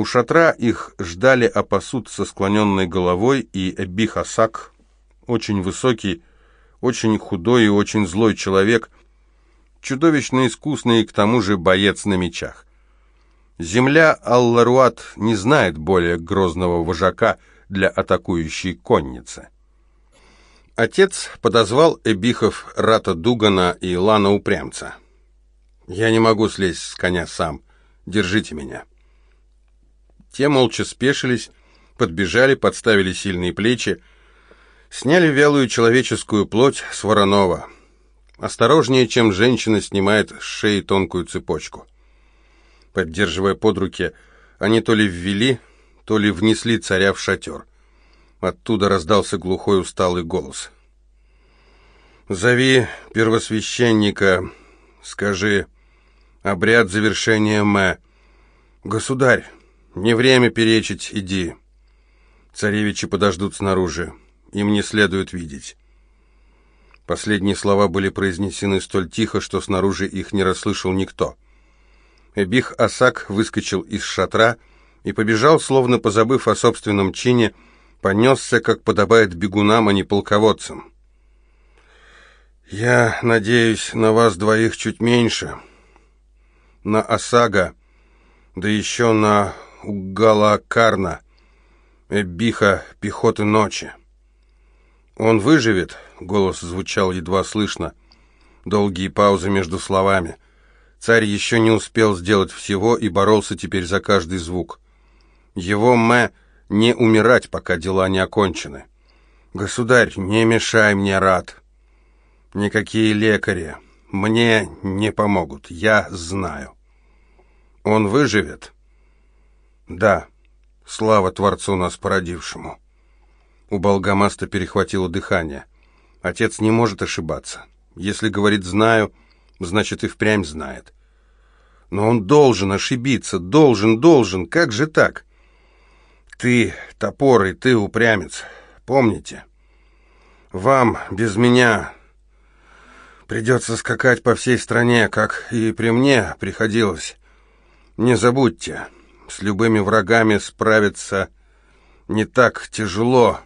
У шатра их ждали Апасут со склоненной головой и Эбихасак, очень высокий, очень худой и очень злой человек, чудовищно искусный и к тому же боец на мечах. Земля Алларуат не знает более грозного вожака для атакующей конницы. Отец подозвал Эбихов Рата Дугана и Лана Упрямца. «Я не могу слезть с коня сам. Держите меня». Те молча спешились, подбежали, подставили сильные плечи, сняли вялую человеческую плоть с Воронова. Осторожнее, чем женщина снимает с шеи тонкую цепочку. Поддерживая под руки, они то ли ввели, то ли внесли царя в шатер. Оттуда раздался глухой усталый голос. «Зови первосвященника, скажи, обряд завершения Мэ. Государь, не время перечить, иди. Царевичи подождут снаружи, им не следует видеть». Последние слова были произнесены столь тихо, что снаружи их не расслышал никто. Эбих Асак выскочил из шатра и побежал, словно позабыв о собственном чине, понесся, как подобает бегунам, а не полководцам. «Я надеюсь на вас двоих чуть меньше. На Осага, да еще на Угалакарна, Эбиха пехоты ночи. Он выживет?» — голос звучал едва слышно. Долгие паузы между словами. Царь еще не успел сделать всего и боролся теперь за каждый звук. Его мэ не умирать, пока дела не окончены. Государь, не мешай мне, рад. Никакие лекари мне не помогут, я знаю. Он выживет? Да, слава Творцу нас породившему. У Болгамаста перехватило дыхание. Отец не может ошибаться. Если говорит «знаю», значит и впрямь знает. Но он должен ошибиться, должен, должен, как же так? Ты топор и ты упрямец. Помните? Вам без меня придется скакать по всей стране, как и при мне приходилось. Не забудьте, с любыми врагами справиться не так тяжело.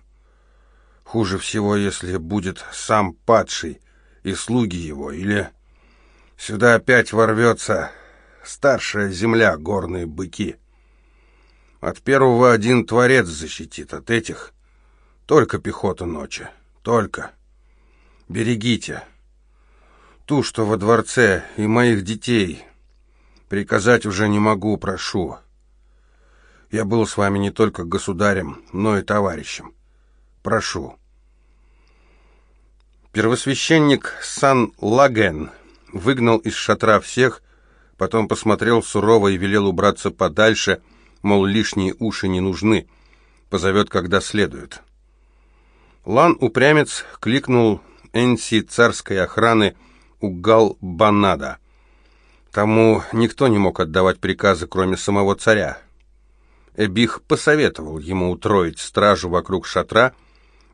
Хуже всего, если будет сам падший и слуги его, или сюда опять ворвется старшая земля, горные быки. От первого один Творец защитит, от этих только пехота ночи. Только. Берегите. Ту, что во дворце, и моих детей. Приказать уже не могу, прошу. Я был с вами не только государем, но и товарищем. Прошу. Первосвященник Сан Лаген выгнал из шатра всех, потом посмотрел сурово и велел убраться подальше — мол, лишние уши не нужны, позовет, когда следует. Лан-упрямец кликнул Энси царской охраны Угал Банада. Тому никто не мог отдавать приказы, кроме самого царя. Эбих посоветовал ему утроить стражу вокруг шатра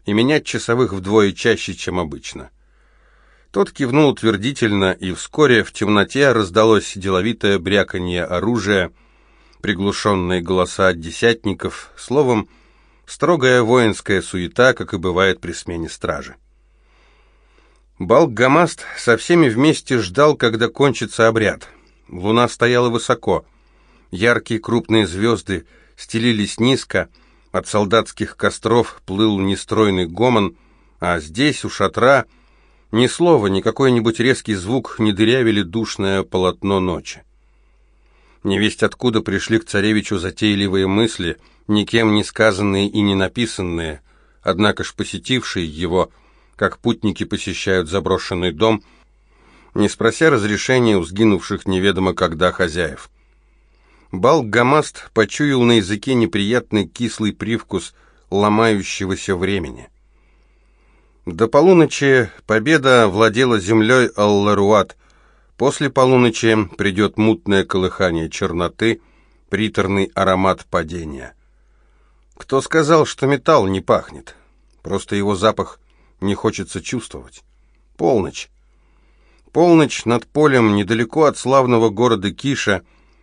и менять часовых вдвое чаще, чем обычно. Тот кивнул утвердительно, и вскоре в темноте раздалось деловитое бряканье оружия — приглушенные голоса десятников, словом, строгая воинская суета, как и бывает при смене стражи. Балк-Гамаст со всеми вместе ждал, когда кончится обряд. Луна стояла высоко. Яркие крупные звезды стелились низко, от солдатских костров плыл нестройный гомон, а здесь, у шатра, ни слова, ни какой-нибудь резкий звук не дырявили душное полотно ночи. Невесть откуда пришли к царевичу затейливые мысли, никем не сказанные и не написанные, однако ж посетившие его, как путники посещают заброшенный дом, не спрося разрешения у сгинувших неведомо когда хозяев. Балк-Гамаст почуял на языке неприятный кислый привкус ломающегося времени. До полуночи победа владела землей Алларуат, После полуночи придет мутное колыхание черноты, приторный аромат падения. Кто сказал, что металл не пахнет? Просто его запах не хочется чувствовать. Полночь. Полночь над полем, недалеко от славного города Киша,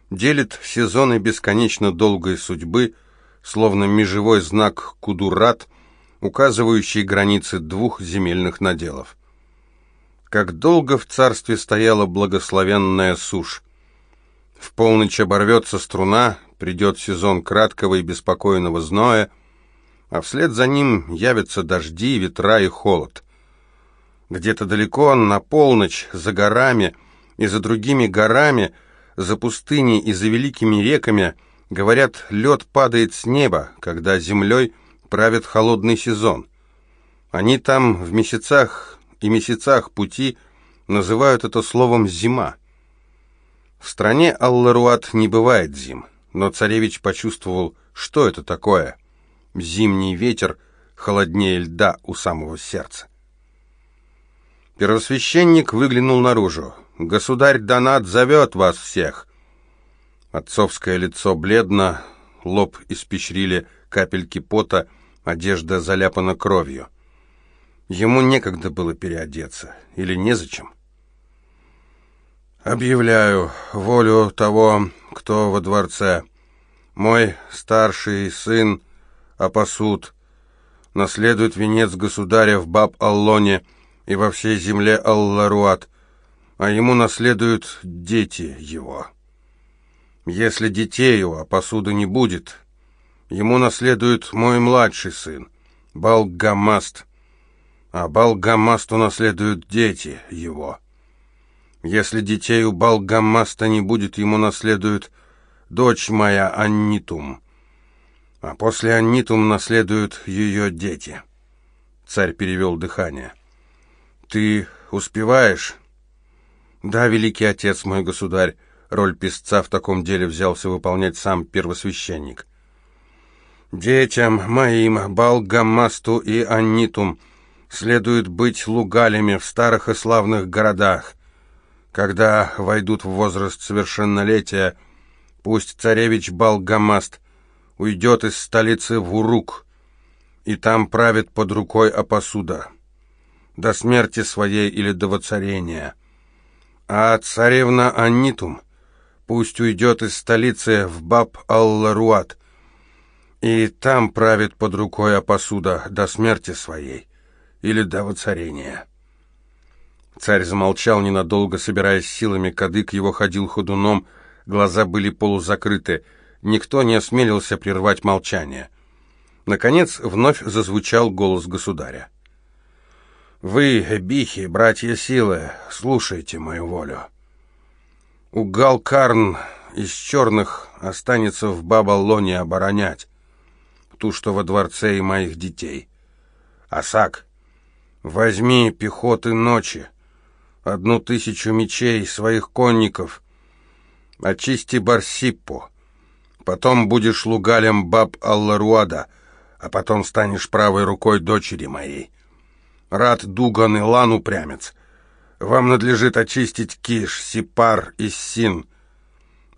делит сезоны бесконечно долгой судьбы, словно межевой знак Кудурат, указывающий границы двух земельных наделов. Как долго в царстве стояла благословенная сушь. В полночь оборвется струна, придет сезон краткого и беспокойного зноя, а вслед за ним явятся дожди, ветра и холод. Где-то далеко, на полночь, за горами и за другими горами, за пустыней и за великими реками, говорят, лед падает с неба, когда землей правит холодный сезон. Они там в месяцах и месяцах пути называют это словом «зима». В стране Алларуат не бывает зим, но царевич почувствовал, что это такое. Зимний ветер холоднее льда у самого сердца. Первосвященник выглянул наружу. «Государь Донат зовет вас всех!» Отцовское лицо бледно, лоб испещрили капельки пота, одежда заляпана кровью. Ему некогда было переодеться, или незачем. «Объявляю волю того, кто во дворце. Мой старший сын Апасуд наследует венец государя в Баб-Аллоне и во всей земле Алларуат, а ему наследуют дети его. Если детей у Апасуда не будет, ему наследует мой младший сын, Балгамаст, а Балгамасту наследуют дети его». Если детей у Балгамаста не будет, ему наследует дочь моя Аннитум. А после Аннитум наследуют ее дети. Царь перевел дыхание. Ты успеваешь? Да, великий отец, мой государь. Роль писца в таком деле взялся выполнять сам первосвященник. Детям моим, Балгамасту и Аннитум, следует быть лугалями в старых и славных городах, когда войдут в возраст совершеннолетия, пусть царевич Балгамаст уйдет из столицы в Урук, и там правит под рукой Апасуда, до смерти своей или до воцарения. А царевна Аннитум пусть уйдет из столицы в Баб-Алларуат, и там правит под рукой Апасуда до смерти своей или до воцарения». Царь замолчал ненадолго, собираясь силами, кадык его ходил ходуном, глаза были полузакрыты. Никто не осмелился прервать молчание. Наконец вновь зазвучал голос государя. «Вы, бихи, братья силы, слушайте мою волю. Угал Карн из черных останется в Бабалоне оборонять, ту, что во дворце и моих детей. Асак, возьми пехоты ночи, одну тысячу мечей своих конников. Очисти Барсиппу. Потом будешь лугалем баб Алларуада, а потом станешь правой рукой дочери моей. Рад Дуган и Лан упрямец. Вам надлежит очистить Киш, Сипар и Син.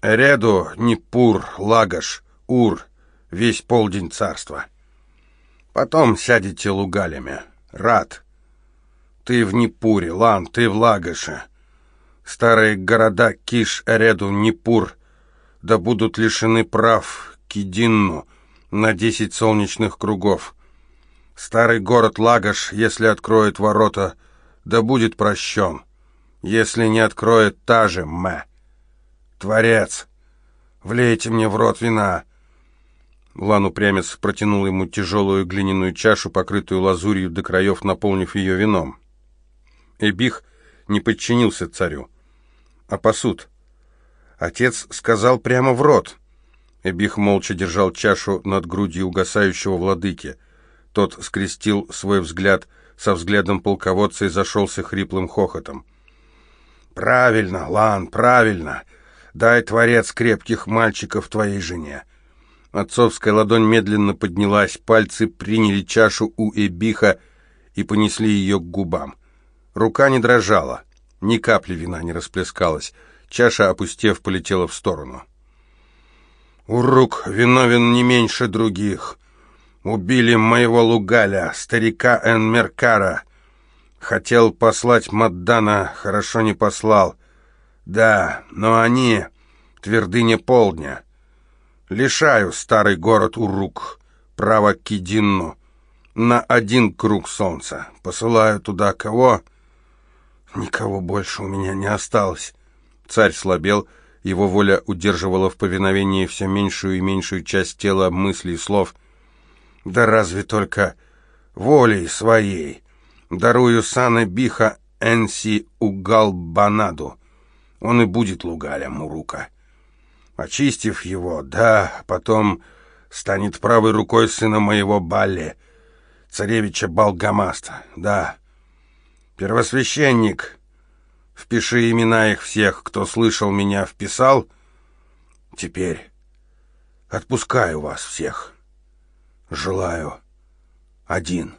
Эреду, Нипур, Лагаш, Ур, весь полдень царства. Потом сядете лугалями. Рад. Ты в Непуре, Лан, ты в Лагаше. Старые города Киш, Эреду, Непур, да будут лишены прав Кидинну на десять солнечных кругов. Старый город Лагаш, если откроет ворота, да будет прощен. Если не откроет, та же Мэ. Творец, влейте мне в рот вина. Лан упрямец протянул ему тяжелую глиняную чашу, покрытую лазурью до краев, наполнив ее вином. Эбих не подчинился царю. А посуд? Отец сказал прямо в рот. Эбих молча держал чашу над грудью угасающего владыки. Тот скрестил свой взгляд со взглядом полководца и зашелся хриплым хохотом. «Правильно, Лан, правильно. Дай, Творец, крепких мальчиков твоей жене». Отцовская ладонь медленно поднялась, пальцы приняли чашу у Эбиха и понесли ее к губам. Рука не дрожала, ни капли вина не расплескалась. Чаша, опустев, полетела в сторону. «Урук виновен не меньше других. Убили моего Лугаля, старика Энмеркара. Хотел послать Маддана, хорошо не послал. Да, но они, твердыня полдня. Лишаю старый город Урук, право Кидинну, на один круг солнца. Посылаю туда кого? Никого больше у меня не осталось. Царь слабел, его воля удерживала в повиновении все меньшую и меньшую часть тела, мыслей и слов. Да разве только волей своей. Дарую сана биха энси угалбанаду. Он и будет лугалем Мурука. Очистив его, да, потом станет правой рукой сына моего Балли, царевича Балгамаста, да. Первосвященник, впиши имена их всех, кто слышал меня, вписал. Теперь отпускаю вас всех. Желаю один.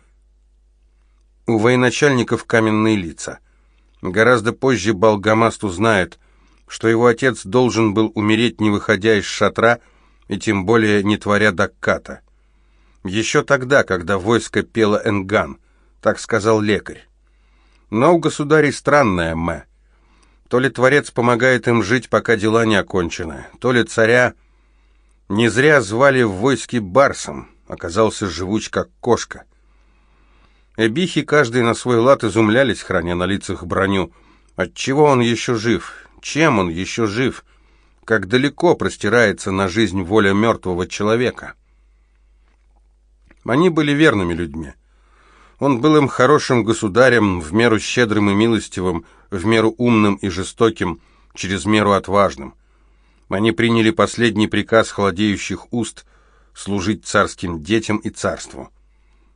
У военачальников каменные лица. Гораздо позже Балгамаст узнает, что его отец должен был умереть, не выходя из шатра, и тем более не творя дакката. Еще тогда, когда войско пело энган, так сказал лекарь. Но у государей странная мэ. То ли творец помогает им жить, пока дела не окончены, то ли царя не зря звали в войске барсом, оказался живуч как кошка. Эбихи каждый на свой лад изумлялись, храня на лицах броню. Отчего он еще жив? Чем он еще жив? Как далеко простирается на жизнь воля мертвого человека? Они были верными людьми. Он был им хорошим государем, в меру щедрым и милостивым, в меру умным и жестоким, через меру отважным. Они приняли последний приказ холодеющих уст служить царским детям и царству.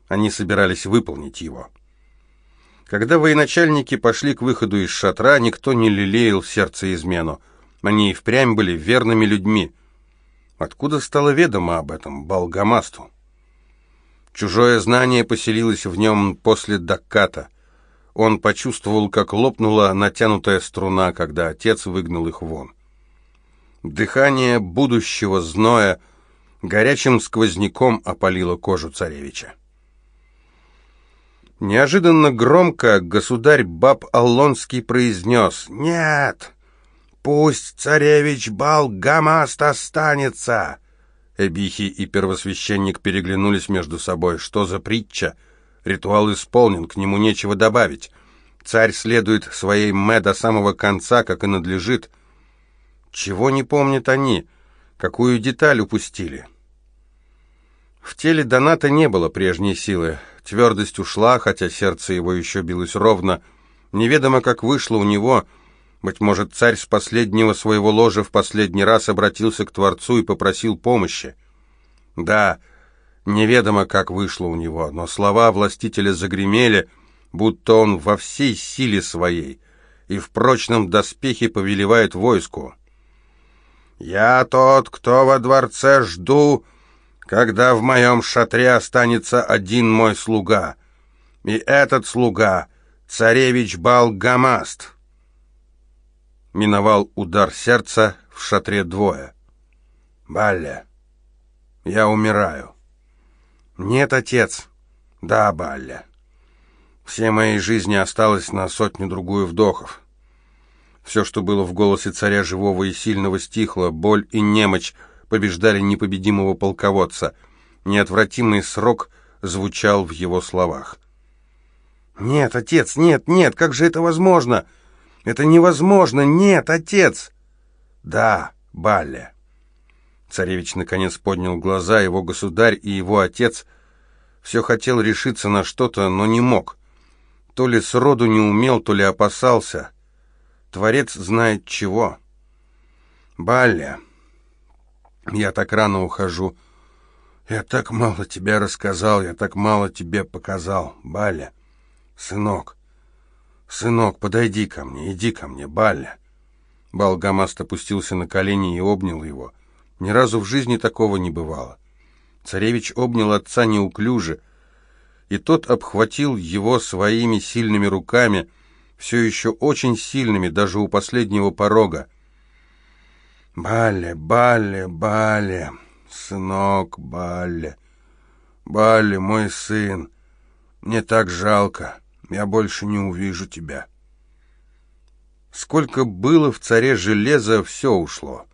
Они собирались выполнить его. Когда военачальники пошли к выходу из шатра, никто не лелеял сердце измену. Они и впрямь были верными людьми. Откуда стало ведомо об этом Балгамасту? Чужое знание поселилось в нем после Дакката. Он почувствовал, как лопнула натянутая струна, когда отец выгнал их вон. Дыхание будущего зноя горячим сквозняком опалило кожу царевича. Неожиданно громко государь Баб Аллонский произнес «Нет, пусть царевич Балгамаст останется!» Эбихи и первосвященник переглянулись между собой. Что за притча? Ритуал исполнен, к нему нечего добавить. Царь следует своей мэ до самого конца, как и надлежит. Чего не помнят они? Какую деталь упустили? В теле Доната не было прежней силы. Твердость ушла, хотя сердце его еще билось ровно. Неведомо, как вышло у него. Быть может, царь с последнего своего ложа в последний раз обратился к Творцу и попросил помощи. Да, неведомо, как вышло у него, но слова властителя загремели, будто он во всей силе своей и в прочном доспехе повелевает войску. «Я тот, кто во дворце жду», когда в моем шатре останется один мой слуга, и этот слуга — царевич Балгамаст. Миновал удар сердца, в шатре двое. Балля, я умираю. Нет, отец. Да, Балля. Все моей жизни осталось на сотню-другую вдохов. Все, что было в голосе царя живого и сильного, стихло, боль и немочь — побеждали непобедимого полководца. Неотвратимый срок звучал в его словах. «Нет, отец, нет, нет, как же это возможно? Это невозможно, нет, отец!» «Да, Балле». Царевич наконец поднял глаза, его государь и его отец все хотел решиться на что-то, но не мог. То ли сроду не умел, то ли опасался. Творец знает чего. «Балле, я так рано ухожу. Я так мало тебе рассказал, я так мало тебе показал, Баля. Сынок, сынок, подойди ко мне, иди ко мне, Баля. Балгамаст опустился на колени и обнял его. Ни разу в жизни такого не бывало. Царевич обнял отца неуклюже, и тот обхватил его своими сильными руками, все еще очень сильными, даже у последнего порога. Бале, Бале, Бале, сынок Бале, Бале, мой сын, мне так жалко, я больше не увижу тебя. Сколько было в царе железа, все ушло.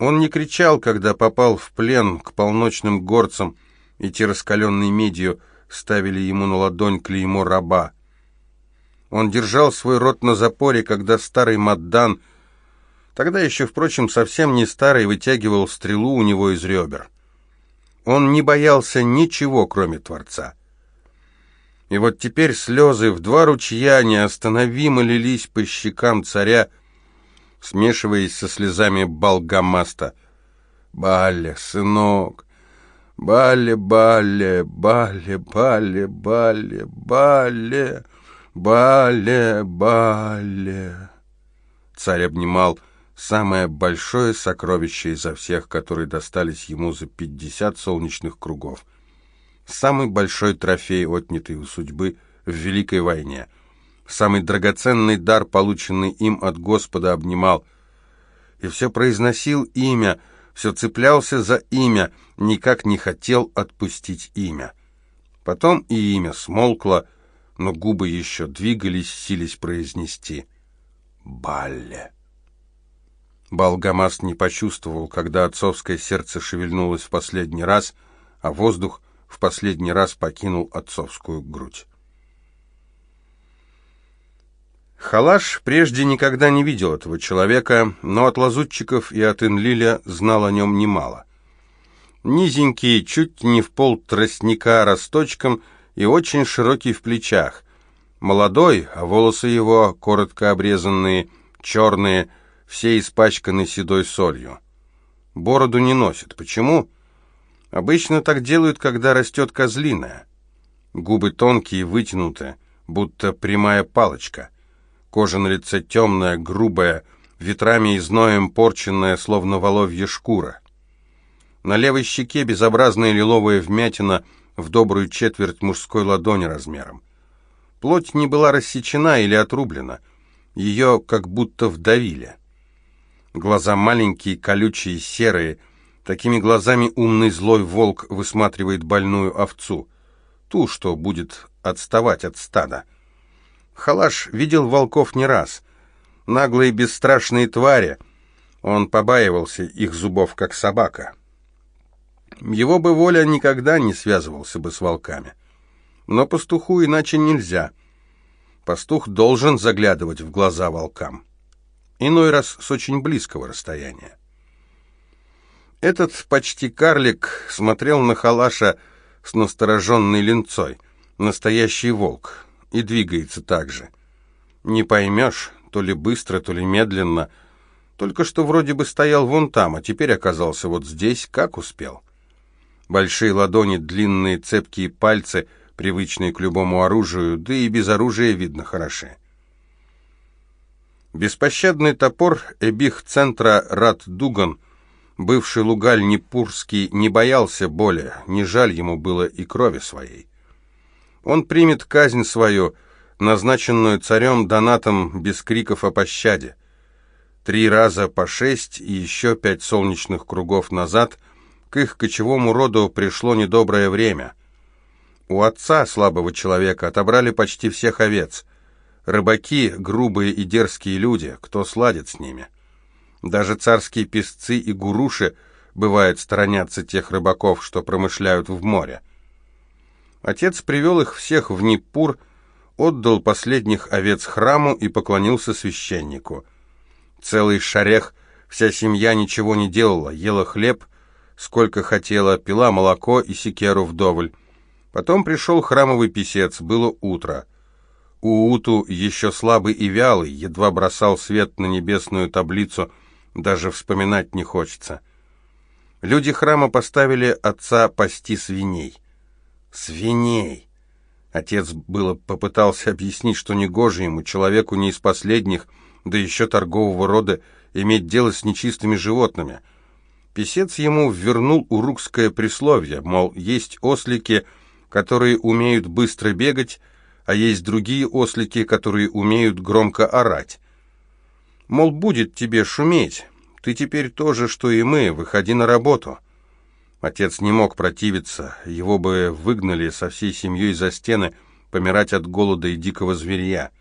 Он не кричал, когда попал в плен к полночным горцам, и те раскаленной медью ставили ему на ладонь клеймо раба. Он держал свой рот на запоре, когда старый Маддан, тогда еще, впрочем, совсем не старый, вытягивал стрелу у него из ребер. Он не боялся ничего, кроме Творца. И вот теперь слезы в два ручья неостановимо лились по щекам царя, смешиваясь со слезами Балгамаста. «Бале, сынок! Бале, бале, бале, бале, бале, бале, бале, бале!» Царь обнимал самое большое сокровище изо всех, которые достались ему за пятьдесят солнечных кругов. Самый большой трофей, отнятый у судьбы в Великой войне. Самый драгоценный дар, полученный им от Господа, обнимал. И все произносил имя, все цеплялся за имя, никак не хотел отпустить имя. Потом и имя смолкло, но губы еще двигались, сились произнести «Балле». Балгамас не почувствовал, когда отцовское сердце шевельнулось в последний раз, а воздух в последний раз покинул отцовскую грудь. Халаш прежде никогда не видел этого человека, но от лазутчиков и от Энлиля знал о нем немало. Низенький, чуть не в пол тростника росточком и очень широкий в плечах. Молодой, а волосы его, коротко обрезанные, черные, все испачканы седой солью. Бороду не носит. Почему? Обычно так делают, когда растет козлиная. Губы тонкие, вытянуты, будто прямая палочка. Кожа на лице темная, грубая, ветрами и зноем порченная, словно воловья шкура. На левой щеке безобразная лиловая вмятина в добрую четверть мужской ладони размером. Плоть не была рассечена или отрублена. Ее как будто вдавили. Глаза маленькие, колючие, серые. Такими глазами умный злой волк высматривает больную овцу. Ту, что будет отставать от стада. Халаш видел волков не раз. Наглые бесстрашные твари. Он побаивался их зубов, как собака. Его бы воля никогда не связывался бы с волками. Но пастуху иначе нельзя. Пастух должен заглядывать в глаза волкам иной раз с очень близкого расстояния. Этот почти карлик смотрел на Халаша с настороженной линцой, настоящий волк, и двигается так же. Не поймешь, то ли быстро, то ли медленно, только что вроде бы стоял вон там, а теперь оказался вот здесь, как успел. Большие ладони, длинные цепкие пальцы, привычные к любому оружию, да и без оружия видно хороши. Беспощадный топор эбих центра Рад Дуган, бывший лугаль Непурский, не боялся боли, не жаль ему было и крови своей. Он примет казнь свою, назначенную царем Донатом без криков о пощаде. Три раза по шесть и еще пять солнечных кругов назад к их кочевому роду пришло недоброе время. У отца слабого человека отобрали почти всех овец — Рыбаки — грубые и дерзкие люди, кто сладит с ними. Даже царские песцы и гуруши, бывает, сторонятся тех рыбаков, что промышляют в море. Отец привел их всех в Ниппур, отдал последних овец храму и поклонился священнику. Целый шарех, вся семья ничего не делала, ела хлеб, сколько хотела, пила молоко и секеру вдоволь. Потом пришел храмовый писец, было утро — Ууту, еще слабый и вялый, едва бросал свет на небесную таблицу, даже вспоминать не хочется. Люди храма поставили отца пасти свиней. Свиней! Отец было попытался объяснить, что негоже ему, человеку не из последних, да еще торгового рода, иметь дело с нечистыми животными. Песец ему вернул урукское присловие, мол, есть ослики, которые умеют быстро бегать, а есть другие ослики, которые умеют громко орать. Мол, будет тебе шуметь, ты теперь тоже, что и мы, выходи на работу. Отец не мог противиться, его бы выгнали со всей семьей за стены, помирать от голода и дикого зверья.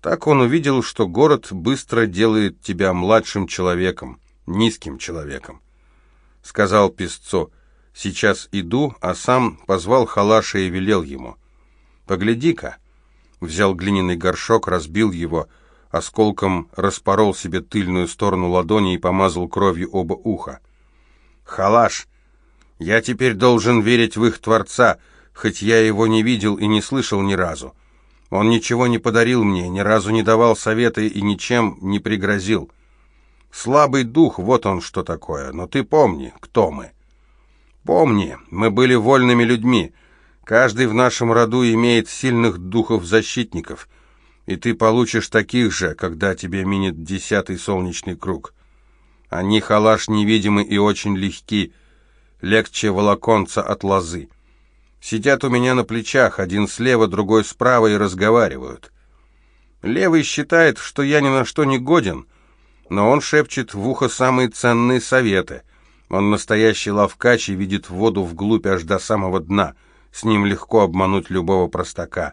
Так он увидел, что город быстро делает тебя младшим человеком, низким человеком. Сказал песцу, сейчас иду, а сам позвал Халаша и велел ему. «Погляди-ка!» Взял глиняный горшок, разбил его, осколком распорол себе тыльную сторону ладони и помазал кровью оба уха. «Халаш! Я теперь должен верить в их Творца, хоть я его не видел и не слышал ни разу. Он ничего не подарил мне, ни разу не давал советы и ничем не пригрозил. Слабый дух, вот он что такое, но ты помни, кто мы. Помни, мы были вольными людьми, каждый в нашем роду имеет сильных духов-защитников, и ты получишь таких же, когда тебе минет десятый солнечный круг. Они, халаш, невидимы и очень легки, легче волоконца от лозы. Сидят у меня на плечах, один слева, другой справа и разговаривают. Левый считает, что я ни на что не годен, но он шепчет в ухо самые ценные советы. Он настоящий ловкач и видит воду вглубь аж до самого дна. С ним легко обмануть любого простака.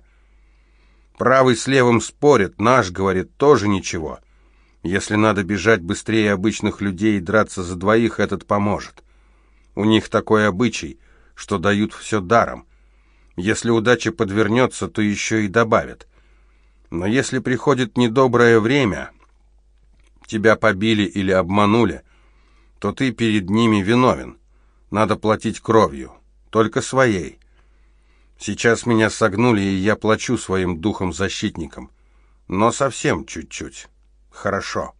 Правый с левым спорит, наш, говорит, тоже ничего. Если надо бежать быстрее обычных людей и драться за двоих, этот поможет. У них такой обычай — что дают все даром. Если удача подвернется, то еще и добавят. Но если приходит недоброе время, тебя побили или обманули, то ты перед ними виновен. Надо платить кровью, только своей. Сейчас меня согнули, и я плачу своим духом-защитникам. Но совсем чуть-чуть. Хорошо.